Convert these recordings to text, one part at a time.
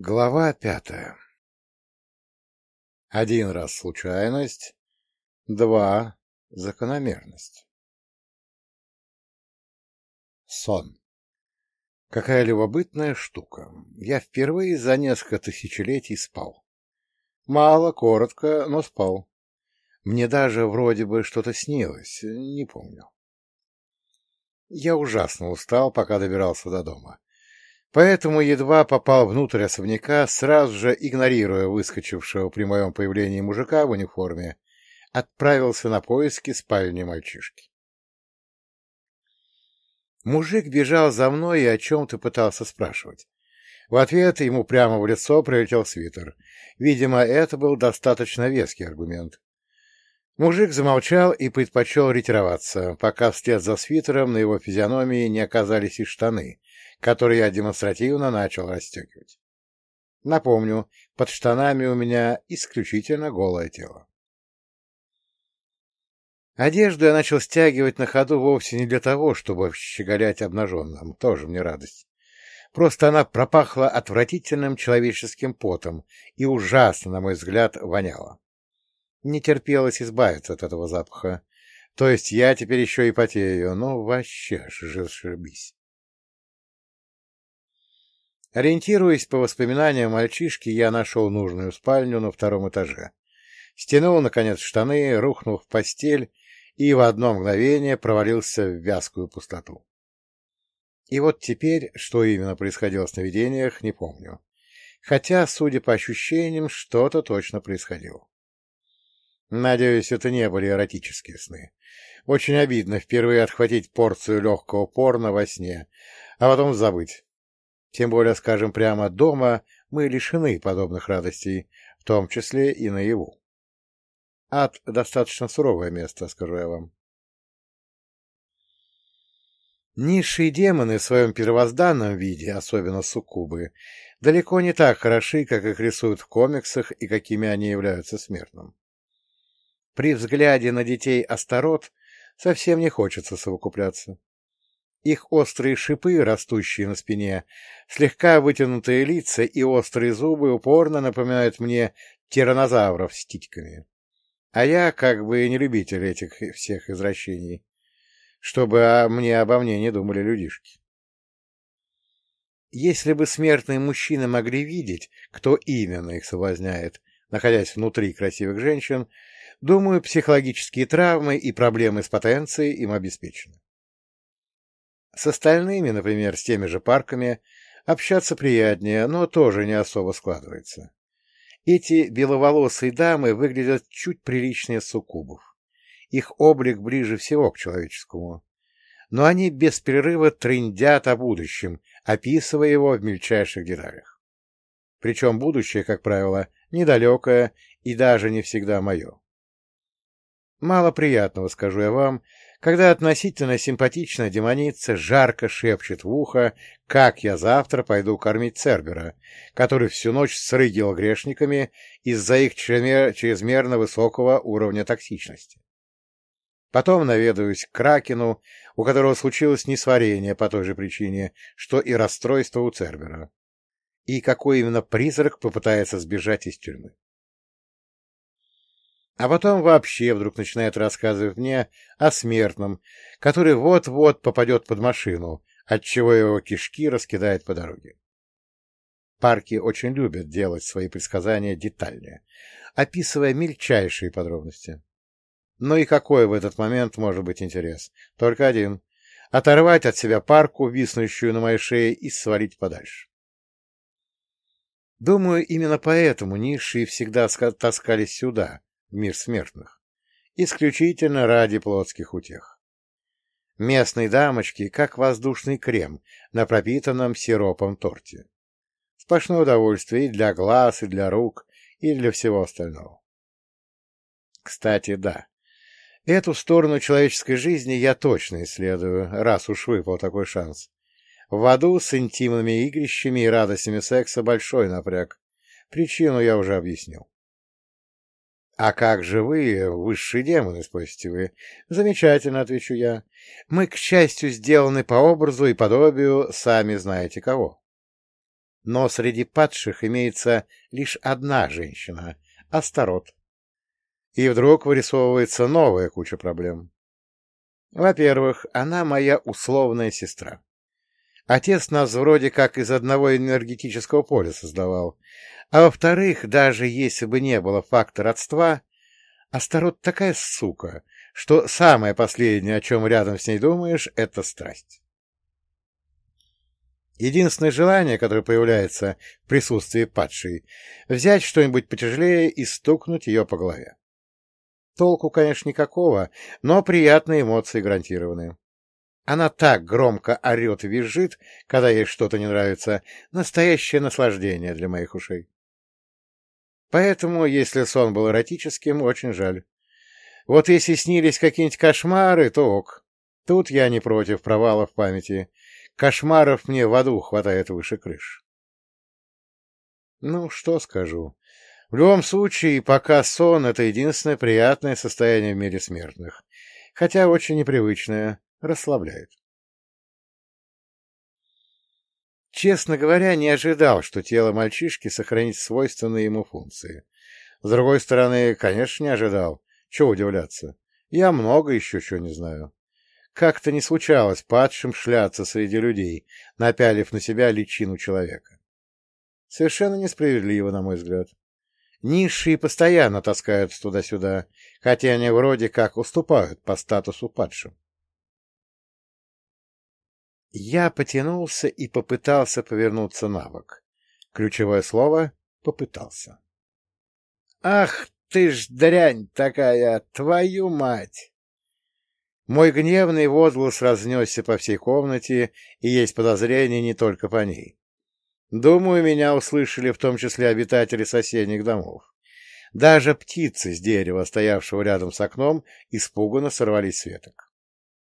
Глава пятая Один раз случайность, два — закономерность. Сон. Какая любопытная штука. Я впервые за несколько тысячелетий спал. Мало, коротко, но спал. Мне даже вроде бы что-то снилось, не помню. Я ужасно устал, пока добирался до дома. Поэтому едва попал внутрь особняка, сразу же игнорируя выскочившего при моем появлении мужика в униформе, отправился на поиски спальни мальчишки. Мужик бежал за мной и о чем-то пытался спрашивать. В ответ ему прямо в лицо прилетел свитер. Видимо, это был достаточно веский аргумент. Мужик замолчал и предпочел ретироваться, пока вслед за свитером на его физиономии не оказались и штаны, которые я демонстративно начал расстегивать. Напомню, под штанами у меня исключительно голое тело. Одежду я начал стягивать на ходу вовсе не для того, чтобы щеголять обнаженным, тоже мне радость. Просто она пропахла отвратительным человеческим потом и ужасно, на мой взгляд, воняла. Не терпелось избавиться от этого запаха. То есть я теперь еще и потею, ну вообще шибись. Ориентируясь по воспоминаниям мальчишки, я нашел нужную спальню на втором этаже. Стянул, наконец, штаны, рухнул в постель и в одно мгновение провалился в вязкую пустоту. И вот теперь, что именно происходило в сновидениях, не помню. Хотя, судя по ощущениям, что-то точно происходило. Надеюсь, это не были эротические сны. Очень обидно впервые отхватить порцию легкого порно во сне, а потом забыть. Тем более, скажем прямо, дома мы лишены подобных радостей, в том числе и наяву. Ад — достаточно суровое место, скажу я вам. Низшие демоны в своем первозданном виде, особенно суккубы, далеко не так хороши, как их рисуют в комиксах и какими они являются смертным. При взгляде на детей Астарот совсем не хочется совокупляться. Их острые шипы, растущие на спине, слегка вытянутые лица и острые зубы упорно напоминают мне тиранозавров с титьками. А я как бы не любитель этих всех извращений, чтобы мне обо мне не думали людишки. Если бы смертные мужчины могли видеть, кто именно их соблазняет, находясь внутри красивых женщин, думаю, психологические травмы и проблемы с потенцией им обеспечены. С остальными, например, с теми же парками, общаться приятнее, но тоже не особо складывается. Эти беловолосые дамы выглядят чуть приличнее суккубов. Их облик ближе всего к человеческому. Но они без перерыва трындят о будущем, описывая его в мельчайших деталях. Причем будущее, как правило, недалекое и даже не всегда мое. Мало приятного, скажу я вам, когда относительно симпатичная демоница жарко шепчет в ухо, как я завтра пойду кормить Цербера, который всю ночь срыгивал грешниками из-за их чрезмерно высокого уровня токсичности. Потом наведаюсь к Кракену, у которого случилось несварение по той же причине, что и расстройство у Цербера. И какой именно призрак попытается сбежать из тюрьмы. А потом вообще вдруг начинает рассказывать мне о смертном, который вот-вот попадет под машину, отчего его кишки раскидает по дороге. Парки очень любят делать свои предсказания детальнее, описывая мельчайшие подробности. Но и какой в этот момент может быть интерес? Только один — оторвать от себя парку, виснущую на моей шее, и свалить подальше. Думаю, именно поэтому низшие всегда таскались сюда, мир смертных, исключительно ради плотских утех. Местные дамочки, как воздушный крем на пропитанном сиропом торте. Сплошное удовольствие и для глаз, и для рук, и для всего остального. Кстати, да, эту сторону человеческой жизни я точно исследую, раз уж выпал такой шанс. В аду с интимными игрищами и радостями секса большой напряг. Причину я уже объяснил. — А как же вы, высшие демоны, спросите вы? — Замечательно, — отвечу я. — Мы, к счастью, сделаны по образу и подобию, сами знаете кого. Но среди падших имеется лишь одна женщина — Астарот. И вдруг вырисовывается новая куча проблем. Во-первых, она моя условная сестра. Отец нас вроде как из одного энергетического поля создавал. А во-вторых, даже если бы не было факта родства, Астарот такая сука, что самое последнее, о чем рядом с ней думаешь, — это страсть. Единственное желание, которое появляется в присутствии падшей — взять что-нибудь потяжелее и стукнуть ее по голове. Толку, конечно, никакого, но приятные эмоции гарантированы. Она так громко орет и визжит, когда ей что-то не нравится. Настоящее наслаждение для моих ушей. Поэтому, если сон был эротическим, очень жаль. Вот если снились какие-нибудь кошмары, то ок. Тут я не против провалов памяти. Кошмаров мне в аду хватает выше крыш. Ну, что скажу. В любом случае, пока сон — это единственное приятное состояние в мире смертных, хотя очень непривычное, расслабляет. Честно говоря, не ожидал, что тело мальчишки сохранит свойственные ему функции. С другой стороны, конечно, не ожидал. Чего удивляться? Я много еще чего не знаю. Как-то не случалось падшим шляться среди людей, напялив на себя личину человека. Совершенно несправедливо, на мой взгляд. Низшие постоянно таскаются туда-сюда, хотя они вроде как уступают по статусу падшим. Я потянулся и попытался повернуться на бок. Ключевое слово — попытался. «Ах ты ж дрянь такая, твою мать!» Мой гневный возглас разнесся по всей комнате, и есть подозрение не только по ней. Думаю, меня услышали в том числе обитатели соседних домов. Даже птицы с дерева, стоявшего рядом с окном, испуганно сорвались с веток.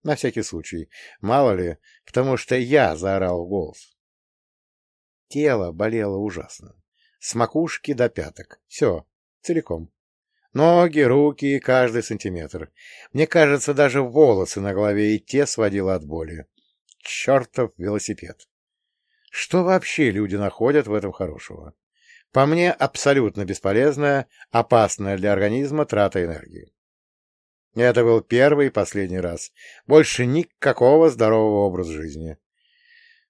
На всякий случай, мало ли, потому что я заорал в голос. Тело болело ужасно. С макушки до пяток. Все, целиком. Ноги, руки, каждый сантиметр. Мне кажется, даже волосы на голове и те сводило от боли. Чертов велосипед. Что вообще люди находят в этом хорошего? По мне, абсолютно бесполезная, опасная для организма трата энергии. Это был первый и последний раз. Больше никакого здорового образа жизни.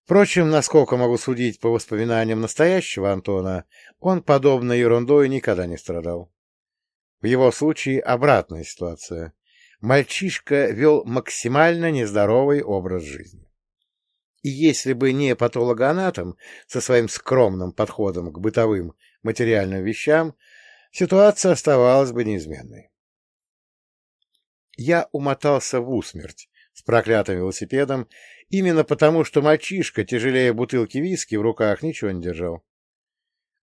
Впрочем, насколько могу судить по воспоминаниям настоящего Антона, он подобной ерундой никогда не страдал. В его случае обратная ситуация. Мальчишка вел максимально нездоровый образ жизни. И если бы не патологоанатом со своим скромным подходом к бытовым материальным вещам, ситуация оставалась бы неизменной. Я умотался в усмерть с проклятым велосипедом именно потому, что мальчишка, тяжелее бутылки виски, в руках ничего не держал.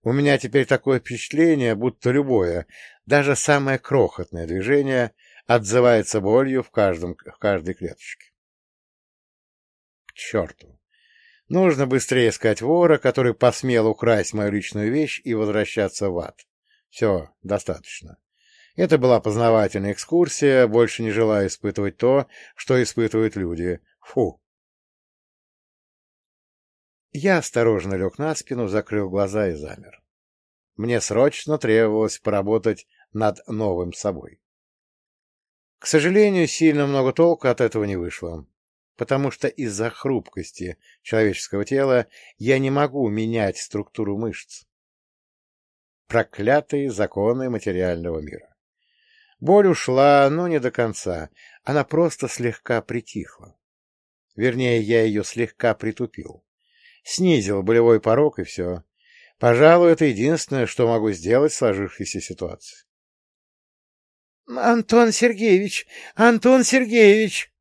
У меня теперь такое впечатление, будто любое, даже самое крохотное движение отзывается болью в, каждом, в каждой клеточке. К черту! Нужно быстрее искать вора, который посмел украсть мою личную вещь и возвращаться в ад. Все, достаточно. Это была познавательная экскурсия, больше не желая испытывать то, что испытывают люди. Фу! Я осторожно лег на спину, закрыл глаза и замер. Мне срочно требовалось поработать над новым собой. К сожалению, сильно много толку от этого не вышло, потому что из-за хрупкости человеческого тела я не могу менять структуру мышц. Проклятые законы материального мира. Боль ушла, но не до конца. Она просто слегка притихла. Вернее, я ее слегка притупил. Снизил болевой порог, и все. Пожалуй, это единственное, что могу сделать в сложившейся ситуации. — Антон Сергеевич! Антон Сергеевич!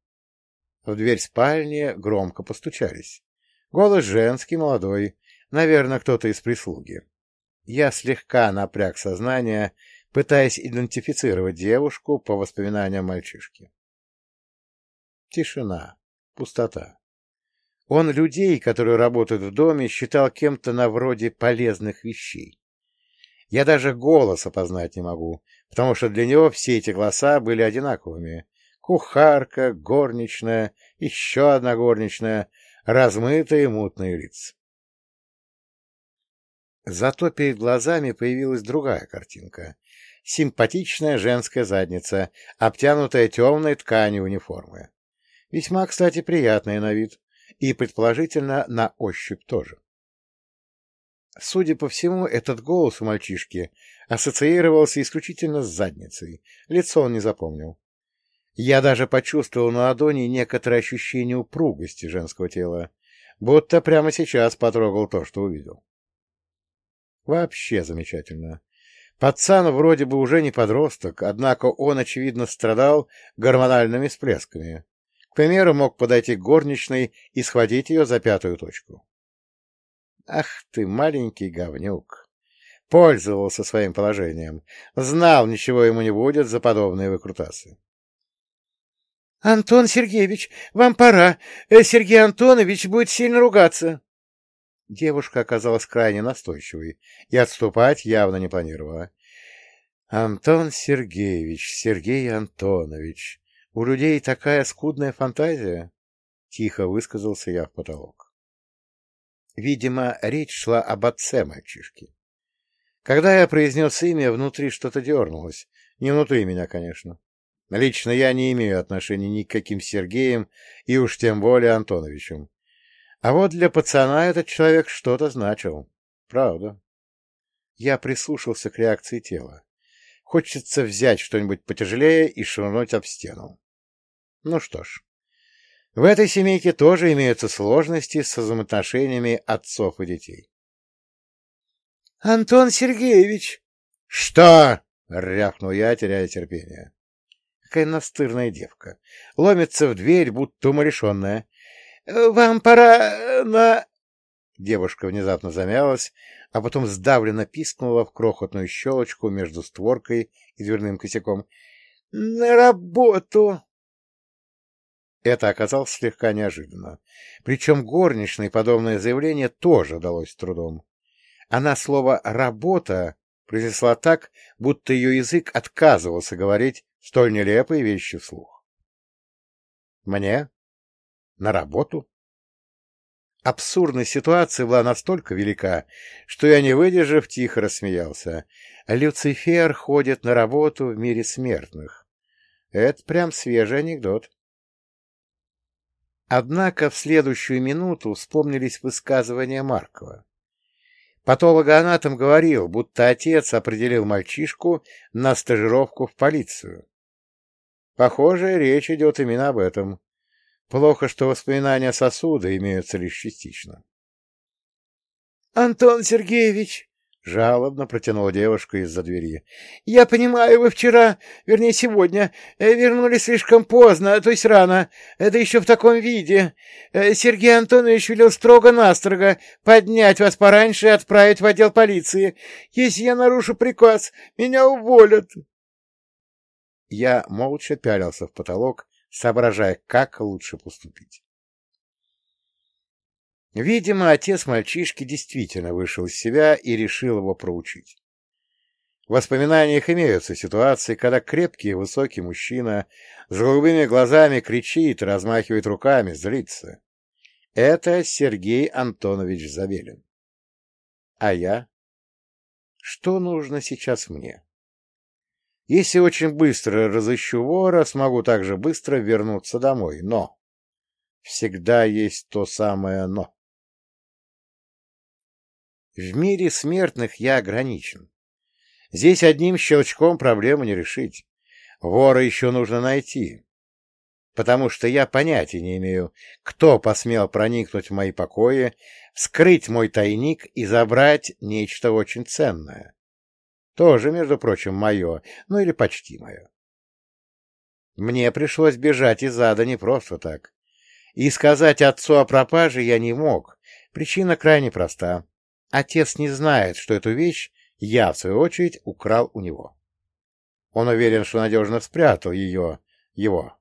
В дверь спальни громко постучались. Голос женский, молодой. Наверное, кто-то из прислуги. Я слегка напряг сознание пытаясь идентифицировать девушку по воспоминаниям мальчишки. Тишина, пустота. Он людей, которые работают в доме, считал кем-то на вроде полезных вещей. Я даже голос опознать не могу, потому что для него все эти голоса были одинаковыми. Кухарка, горничная, еще одна горничная, размытые мутные лица. Зато перед глазами появилась другая картинка. Симпатичная женская задница, обтянутая темной тканью униформы. Весьма, кстати, приятная на вид. И, предположительно, на ощупь тоже. Судя по всему, этот голос у мальчишки ассоциировался исключительно с задницей. Лицо он не запомнил. Я даже почувствовал на ладони некоторое ощущение упругости женского тела, будто прямо сейчас потрогал то, что увидел. Вообще замечательно. Пацан вроде бы уже не подросток, однако он, очевидно, страдал гормональными всплесками. К примеру, мог подойти к горничной и схватить ее за пятую точку. Ах ты, маленький говнюк! Пользовался своим положением. Знал, ничего ему не будет за подобные выкрутасы. — Антон Сергеевич, вам пора. Э, Сергей Антонович будет сильно ругаться. Девушка оказалась крайне настойчивой и отступать явно не планировала. — Антон Сергеевич, Сергей Антонович, у людей такая скудная фантазия? — тихо высказался я в потолок. Видимо, речь шла об отце мальчишки. Когда я произнес имя, внутри что-то дернулось. Не внутри меня, конечно. Лично я не имею отношения ни к каким Сергеям и уж тем более Антоновичем. А вот для пацана этот человек что-то значил. Правда. Я прислушался к реакции тела. Хочется взять что-нибудь потяжелее и швырнуть об стену. Ну что ж, в этой семейке тоже имеются сложности с взаимоотношениями отцов и детей. — Антон Сергеевич! — Что? — рявкнул я, теряя терпение. Какая настырная девка. Ломится в дверь, будто уморешенная. — Вам пора на... Девушка внезапно замялась, а потом сдавленно пискнула в крохотную щелочку между створкой и дверным косяком. — На работу! Это оказалось слегка неожиданно. Причем горничной подобное заявление тоже далось трудом. Она слово «работа» произнесла так, будто ее язык отказывался говорить столь нелепые вещи вслух. «Мне? На работу?» Абсурдность ситуации была настолько велика, что я, не выдержав, тихо рассмеялся. Люцифер ходит на работу в мире смертных. Это прям свежий анекдот. Однако в следующую минуту вспомнились высказывания Маркова. Патологоанатом говорил, будто отец определил мальчишку на стажировку в полицию. Похоже, речь идет именно об этом. Плохо, что воспоминания сосуда имеются лишь частично. — Антон Сергеевич, Жалобно протянула девушка из-за двери. — Я понимаю, вы вчера, вернее, сегодня, э, вернулись слишком поздно, то есть рано. Это еще в таком виде. Э, Сергей Антонович велел строго-настрого поднять вас пораньше и отправить в отдел полиции. Если я нарушу приказ, меня уволят. Я молча пялился в потолок, соображая, как лучше поступить. Видимо, отец мальчишки действительно вышел из себя и решил его проучить. В воспоминаниях имеются ситуации, когда крепкий высокий мужчина с голубыми глазами кричит, размахивает руками, злится. Это Сергей Антонович Забелин. А я? Что нужно сейчас мне? Если очень быстро разыщу вора, смогу также быстро вернуться домой, но... Всегда есть то самое «но». В мире смертных я ограничен. Здесь одним щелчком проблему не решить. Вора еще нужно найти. Потому что я понятия не имею, кто посмел проникнуть в мои покои, вскрыть мой тайник и забрать нечто очень ценное. Тоже, между прочим, мое, ну или почти мое. Мне пришлось бежать из ада не просто так. И сказать отцу о пропаже я не мог. Причина крайне проста. Отец не знает, что эту вещь я, в свою очередь, украл у него. Он уверен, что надежно спрятал ее, его.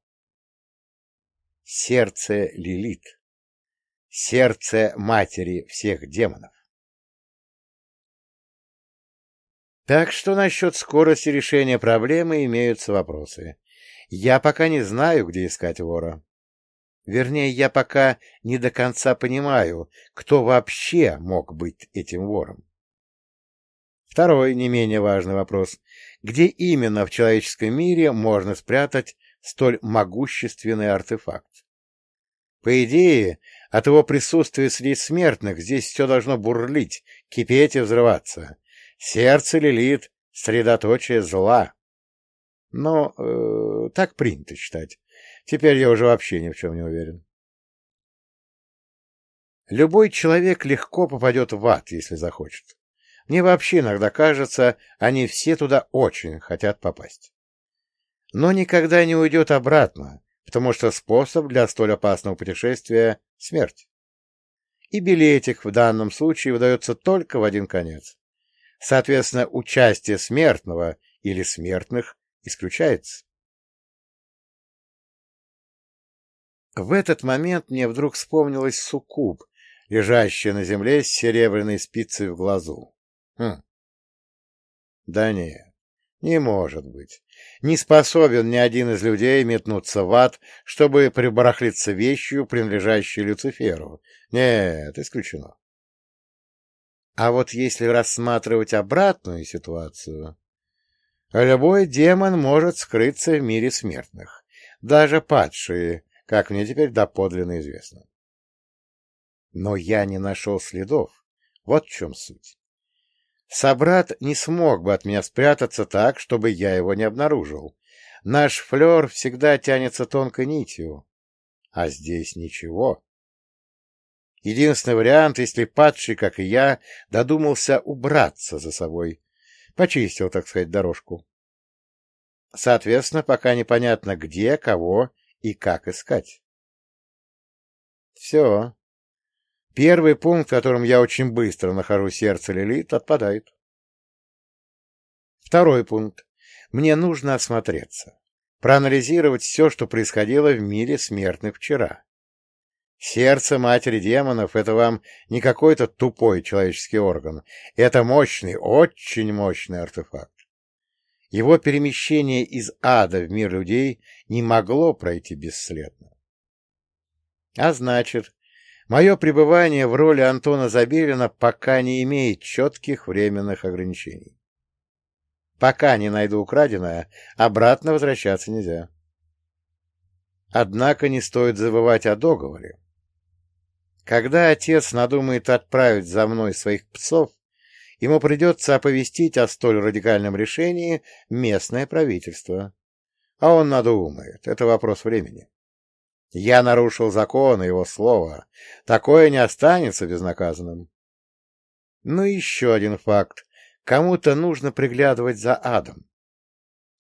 Сердце Лилит. Сердце матери всех демонов. Так что насчет скорости решения проблемы имеются вопросы. Я пока не знаю, где искать вора. Вернее, я пока не до конца понимаю, кто вообще мог быть этим вором. Второй, не менее важный вопрос. Где именно в человеческом мире можно спрятать столь могущественный артефакт? По идее, от его присутствия среди смертных здесь все должно бурлить, кипеть и взрываться. Сердце лилит, средоточие зла. Но э, так принято считать. Теперь я уже вообще ни в чем не уверен. Любой человек легко попадет в ад, если захочет. Мне вообще иногда кажется, они все туда очень хотят попасть. Но никогда не уйдет обратно, потому что способ для столь опасного путешествия — смерть. И билетик в данном случае выдается только в один конец. Соответственно, участие смертного или смертных исключается. В этот момент мне вдруг вспомнилась суккуб, лежащая на земле с серебряной спицей в глазу. Хм. Да нет, не может быть. Не способен ни один из людей метнуться в ад, чтобы прибарахлиться вещью, принадлежащей Люциферу. Нет, исключено. А вот если рассматривать обратную ситуацию, любой демон может скрыться в мире смертных, даже падшие, как мне теперь доподлинно известно. Но я не нашел следов. Вот в чем суть. Собрат не смог бы от меня спрятаться так, чтобы я его не обнаружил. Наш флер всегда тянется тонкой нитью. А здесь ничего. Единственный вариант, если падший, как и я, додумался убраться за собой. Почистил, так сказать, дорожку. Соответственно, пока непонятно, где, кого и как искать. Все. Первый пункт, в котором я очень быстро нахожу сердце Лилит, отпадает. Второй пункт. Мне нужно осмотреться, проанализировать все, что происходило в мире смертных вчера. Сердце матери демонов — это вам не какой-то тупой человеческий орган. Это мощный, очень мощный артефакт. Его перемещение из ада в мир людей не могло пройти бесследно. А значит, Мое пребывание в роли Антона Забелина пока не имеет четких временных ограничений. Пока не найду украденное, обратно возвращаться нельзя. Однако не стоит забывать о договоре. Когда отец надумает отправить за мной своих псов, ему придется оповестить о столь радикальном решении местное правительство. А он надумает, это вопрос времени. Я нарушил закон и его слово. Такое не останется безнаказанным. Ну и еще один факт. Кому-то нужно приглядывать за адом.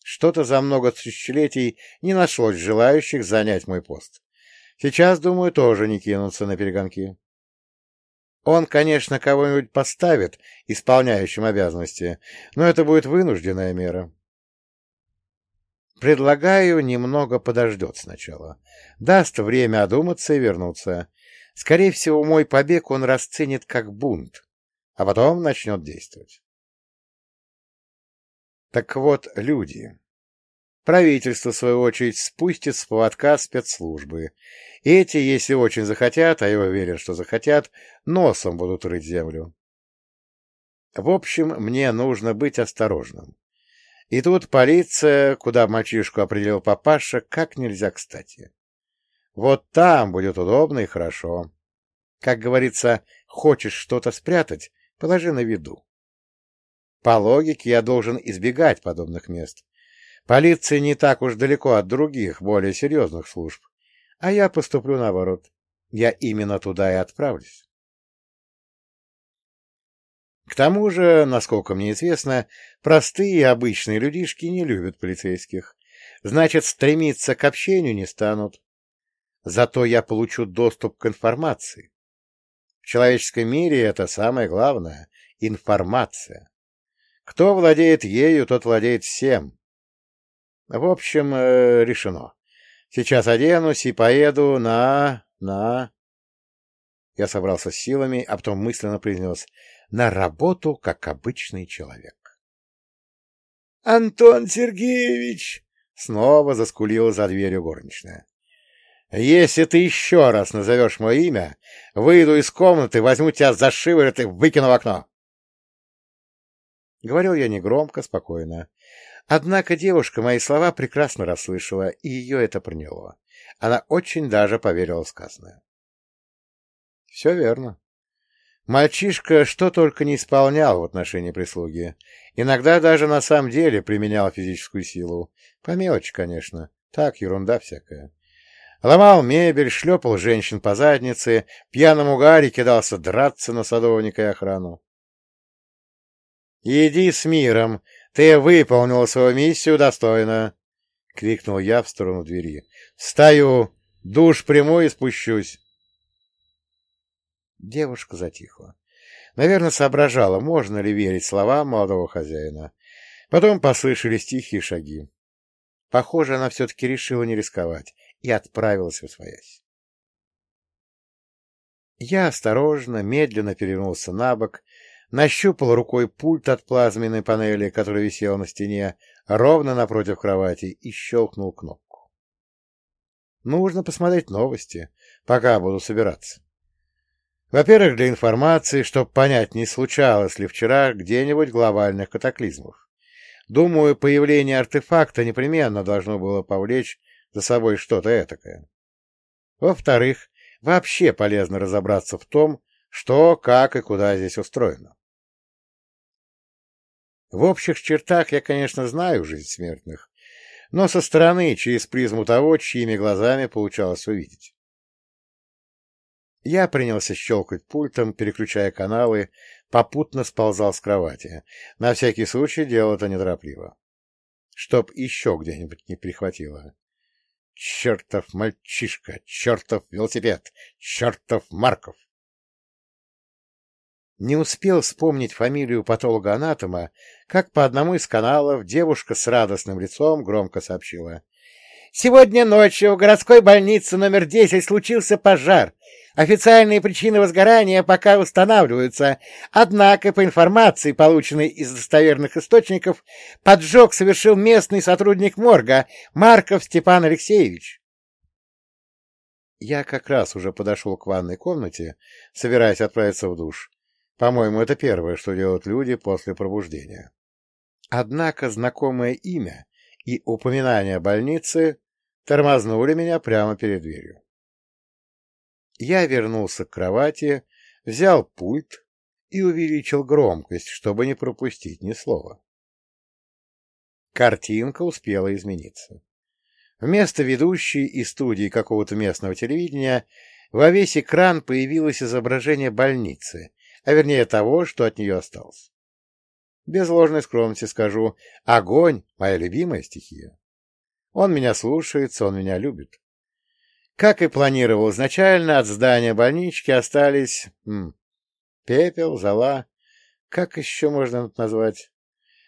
Что-то за много тысячелетий не нашлось желающих занять мой пост. Сейчас, думаю, тоже не кинутся на перегонки. Он, конечно, кого-нибудь поставит исполняющим обязанности, но это будет вынужденная мера. Предлагаю немного подождет сначала. Даст время одуматься и вернуться. Скорее всего, мой побег он расценит как бунт, а потом начнет действовать. Так вот, люди. Правительство, в свою очередь, спустит с поводка спецслужбы. Эти, если очень захотят, а я уверен, что захотят, носом будут рыть землю. В общем, мне нужно быть осторожным. И тут полиция, куда мальчишку определил папаша, как нельзя кстати. Вот там будет удобно и хорошо. Как говорится, хочешь что-то спрятать, положи на виду. По логике я должен избегать подобных мест. Полиция не так уж далеко от других, более серьезных служб. А я поступлю наоборот. Я именно туда и отправлюсь. К тому же, насколько мне известно, простые и обычные людишки не любят полицейских. Значит, стремиться к общению не станут. Зато я получу доступ к информации. В человеческом мире это самое главное — информация. Кто владеет ею, тот владеет всем. В общем, э, решено. Сейчас оденусь и поеду на... на... Я собрался с силами, а потом мысленно произнес на работу, как обычный человек. — Антон Сергеевич! — снова заскулила за дверью горничная. — Если ты еще раз назовешь мое имя, выйду из комнаты, возьму тебя за шиворот и выкину в окно. Говорил я негромко, спокойно. Однако девушка мои слова прекрасно расслышала, и ее это проняло. Она очень даже поверила в сказанное. Все верно. Мальчишка что только не исполнял в отношении прислуги. Иногда даже на самом деле применял физическую силу. По мелочи, конечно. Так, ерунда всякая. Ломал мебель, шлепал женщин по заднице, пьяном угаре кидался драться на садовника и охрану. «Иди с миром! Ты выполнил свою миссию достойно!» — крикнул я в сторону двери. «Встаю! Душ приму и спущусь!» Девушка затихла. Наверное, соображала, можно ли верить словам молодого хозяина. Потом послышались тихие шаги. Похоже, она все-таки решила не рисковать и отправилась в своясь. Я осторожно, медленно перевернулся на бок, нащупал рукой пульт от плазменной панели, который висел на стене, ровно напротив кровати, и щелкнул кнопку. Нужно посмотреть новости, пока буду собираться. Во-первых, для информации, чтобы понять, не случалось ли вчера где-нибудь глобальных катаклизмов. Думаю, появление артефакта непременно должно было повлечь за собой что-то этакое. Во-вторых, вообще полезно разобраться в том, что, как и куда здесь устроено. В общих чертах я, конечно, знаю жизнь смертных, но со стороны, через призму того, чьими глазами получалось увидеть. Я принялся щелкать пультом, переключая каналы, попутно сползал с кровати. На всякий случай делал это неторопливо. Чтоб еще где-нибудь не прихватило. Чертов мальчишка, чертов велосипед, чертов Марков! Не успел вспомнить фамилию патолога-анатома, как по одному из каналов девушка с радостным лицом громко сообщила. «Сегодня ночью в городской больнице номер 10 случился пожар. Официальные причины возгорания пока устанавливаются, однако, по информации, полученной из достоверных источников, поджог совершил местный сотрудник морга Марков Степан Алексеевич. Я как раз уже подошел к ванной комнате, собираясь отправиться в душ. По-моему, это первое, что делают люди после пробуждения. Однако знакомое имя и упоминание больницы тормознули меня прямо перед дверью. Я вернулся к кровати, взял пульт и увеличил громкость, чтобы не пропустить ни слова. Картинка успела измениться. Вместо ведущей и студии какого-то местного телевидения во весь экран появилось изображение больницы, а вернее того, что от нее осталось. Без ложной скромности скажу, огонь — моя любимая стихия. Он меня слушается, он меня любит. Как и планировал изначально, от здания больнички остались м, пепел, зола. Как еще можно это назвать?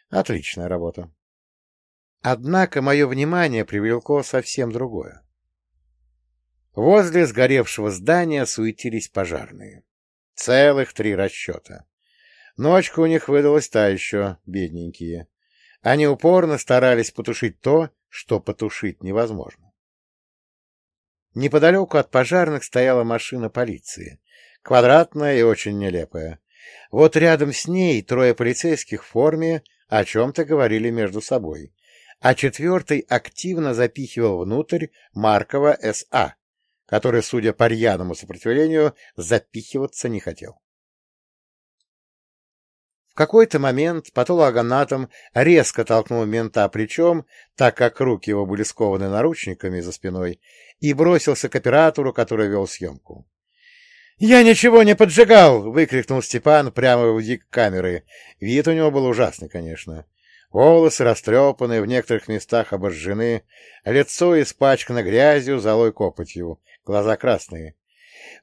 Отличная работа. Однако мое внимание привлекло совсем другое. Возле сгоревшего здания суетились пожарные. Целых три расчета. Ночка у них выдалась та еще, бедненькие. Они упорно старались потушить то, что потушить невозможно. Неподалеку от пожарных стояла машина полиции, квадратная и очень нелепая. Вот рядом с ней трое полицейских в форме о чем-то говорили между собой, а четвертый активно запихивал внутрь Маркова С.А., который, судя по рьяному сопротивлению, запихиваться не хотел какой-то момент патологоанатом резко толкнул мента плечом, так как руки его были скованы наручниками за спиной, и бросился к оператору, который вел съемку. «Я ничего не поджигал!» — выкрикнул Степан прямо в дик камеры. Вид у него был ужасный, конечно. Волосы растрепаны, в некоторых местах обожжены, лицо испачкано грязью, золой копотью, глаза красные.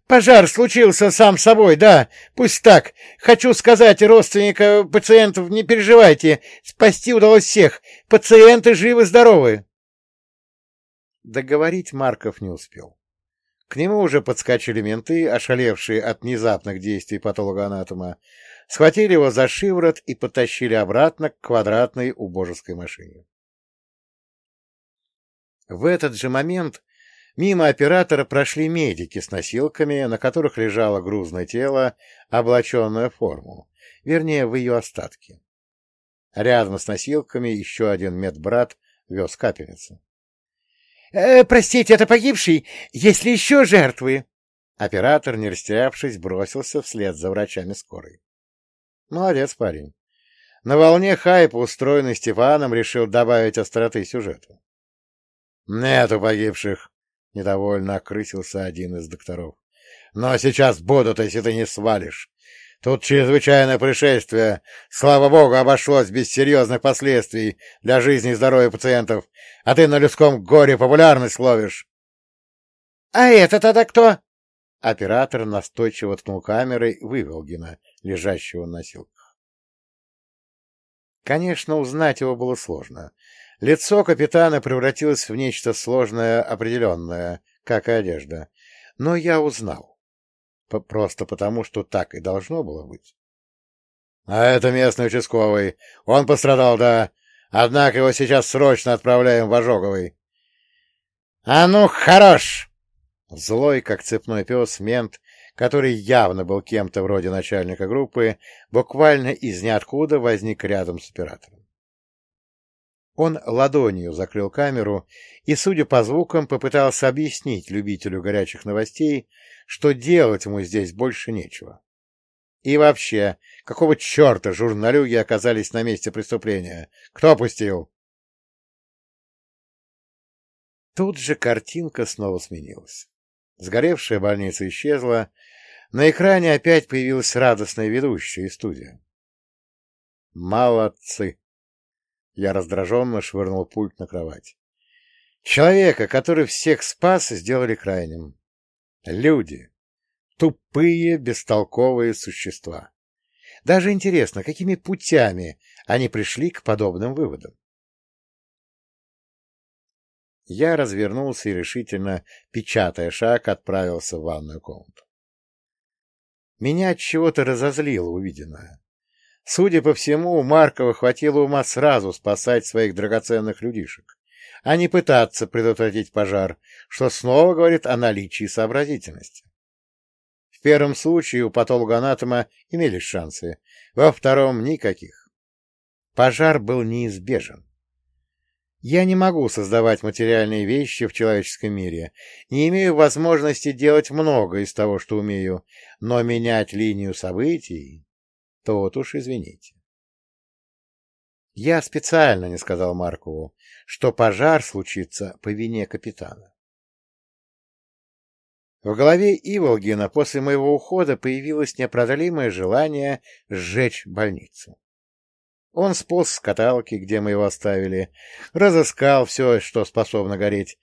Пожар случился сам собой, да, пусть так. Хочу сказать родственника пациентов, не переживайте, спасти удалось всех. Пациенты живы-здоровы. Договорить Марков не успел. К нему уже подскочили менты, ошалевшие от внезапных действий патологоанатома, схватили его за шиворот и потащили обратно к квадратной убожеской машине. В этот же момент Мимо оператора прошли медики с носилками, на которых лежало грузное тело, облаченное в форму, вернее, в ее остатки. Рядом с носилками еще один медбрат вез капельницу. «Э, «Простите, это погибший? Есть ли еще жертвы?» Оператор, не растерявшись, бросился вслед за врачами скорой. Молодец парень. На волне хайпа, устроенный Степаном, решил добавить остроты сюжету. «Нету погибших!» — недовольно окрысился один из докторов. «Но сейчас будут, если ты не свалишь. Тут чрезвычайное происшествие. Слава богу, обошлось без серьезных последствий для жизни и здоровья пациентов, а ты на людском горе популярность ловишь. — А это тогда кто? Оператор настойчиво ткнул камерой Выволгина, лежащего на носилках. Конечно, узнать его было сложно. Лицо капитана превратилось в нечто сложное определенное, как и одежда. Но я узнал. Просто потому, что так и должно было быть. — А это местный участковый. Он пострадал, да. Однако его сейчас срочно отправляем в Ожоговый. — А ну, хорош! Злой, как цепной пес, мент, который явно был кем-то вроде начальника группы, буквально из ниоткуда возник рядом с оператором. Он ладонью закрыл камеру и, судя по звукам, попытался объяснить любителю горячих новостей, что делать ему здесь больше нечего. И вообще, какого черта журналюги оказались на месте преступления? Кто пустил? Тут же картинка снова сменилась. Сгоревшая больница исчезла. На экране опять появилась радостная ведущая и студия. Молодцы! Я раздраженно швырнул пульт на кровать. Человека, который всех спас, сделали крайним. Люди. Тупые, бестолковые существа. Даже интересно, какими путями они пришли к подобным выводам. Я развернулся и решительно, печатая шаг, отправился в ванную комнату. Меня от чего-то разозлило увиденное. Судя по всему, Маркова хватило ума сразу спасать своих драгоценных людишек, а не пытаться предотвратить пожар, что снова говорит о наличии сообразительности. В первом случае у патологоанатома имелись шансы, во втором — никаких. Пожар был неизбежен. Я не могу создавать материальные вещи в человеческом мире, не имею возможности делать много из того, что умею, но менять линию событий то вот уж извините. Я специально не сказал Маркову, что пожар случится по вине капитана. В голове Иволгина после моего ухода появилось непродолимое желание сжечь больницу. Он сполз с каталки, где мы его оставили, разыскал все, что способно гореть,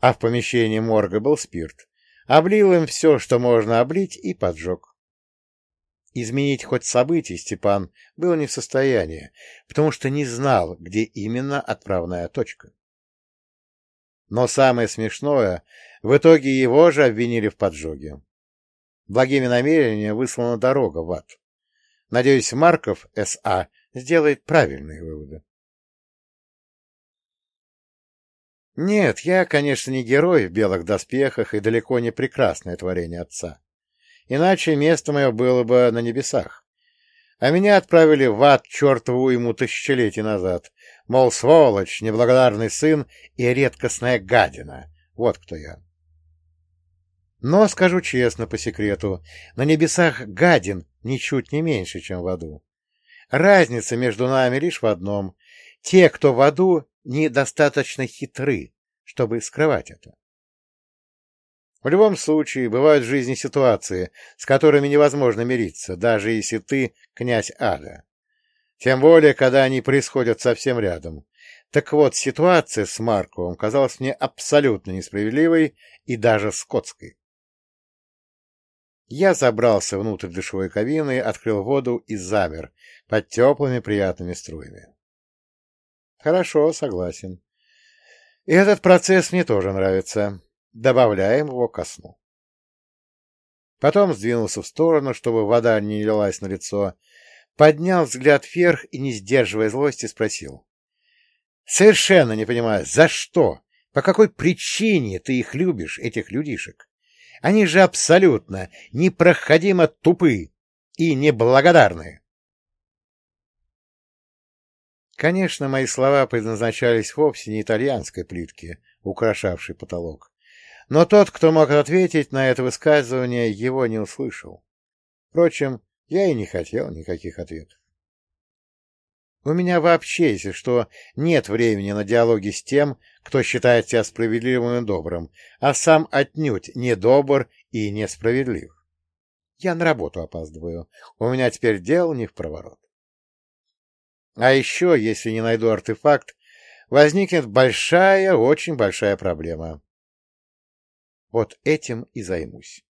а в помещении морга был спирт, облил им все, что можно облить, и поджег. Изменить хоть события Степан был не в состоянии, потому что не знал, где именно отправная точка. Но самое смешное, в итоге его же обвинили в поджоге. Благими намерениями выслана дорога в ад. Надеюсь, Марков, С.А., сделает правильные выводы. Нет, я, конечно, не герой в белых доспехах и далеко не прекрасное творение отца иначе место мое было бы на небесах. А меня отправили в ад чертову ему тысячелетий назад. Мол, сволочь, неблагодарный сын и редкостная гадина. Вот кто я. Но, скажу честно, по секрету, на небесах гадин ничуть не меньше, чем в аду. Разница между нами лишь в одном. Те, кто в аду, недостаточно хитры, чтобы скрывать это. В любом случае, бывают в жизни ситуации, с которыми невозможно мириться, даже если ты князь ада. Тем более, когда они происходят совсем рядом. Так вот, ситуация с Марковым казалась мне абсолютно несправедливой и даже скотской. Я забрался внутрь душевой кабины, открыл воду и замер под теплыми приятными струями. Хорошо, согласен. И этот процесс мне тоже нравится. Добавляем его ко сну. Потом сдвинулся в сторону, чтобы вода не лилась на лицо, поднял взгляд вверх и, не сдерживая злости, спросил. — Совершенно не понимаю, за что? По какой причине ты их любишь, этих людишек? Они же абсолютно непроходимо тупы и неблагодарны. Конечно, мои слова предназначались вовсе не итальянской плитке, украшавшей потолок. Но тот, кто мог ответить на это высказывание, его не услышал. Впрочем, я и не хотел никаких ответов. У меня вообще, если что, нет времени на диалоги с тем, кто считает себя справедливым и добрым, а сам отнюдь не добр и несправедлив. Я на работу опаздываю. У меня теперь дел не в проворот. А еще, если не найду артефакт, возникнет большая, очень большая проблема. Вот этим и займусь.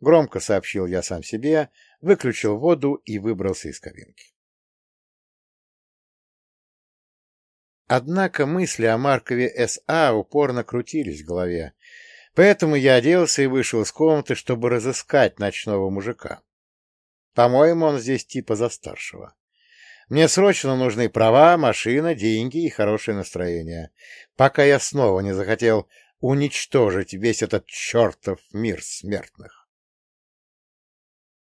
Громко сообщил я сам себе, выключил воду и выбрался из кабинки. Однако мысли о Маркове С.А. упорно крутились в голове, поэтому я оделся и вышел из комнаты, чтобы разыскать ночного мужика. По-моему, он здесь типа за старшего. Мне срочно нужны права, машина, деньги и хорошее настроение, пока я снова не захотел уничтожить весь этот чертов мир смертных.